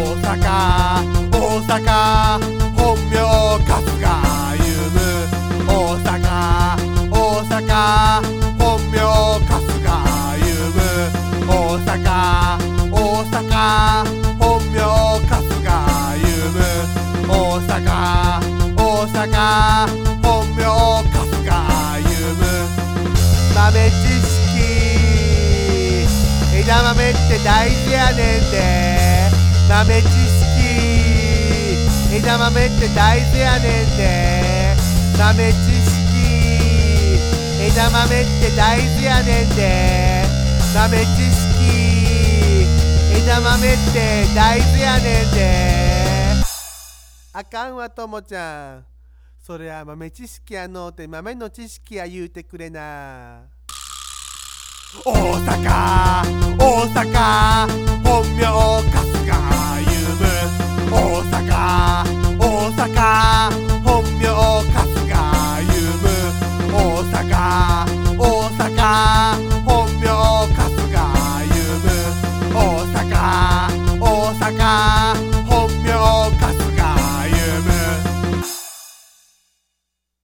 大阪。大阪。本名春日歩む大阪。大阪。本名春日歩む大阪。大阪。本名春日歩む大阪。大阪。本名春日歩む豆知識。枝豆って大事やねんで。豆知識。枝豆って大豆やねんで豆知識。枝豆って大豆やねんで豆知識。枝豆って大豆やねんであかんわともちゃん。それは豆知識やのうて豆の知識や言うてくれな。大阪大阪。本名春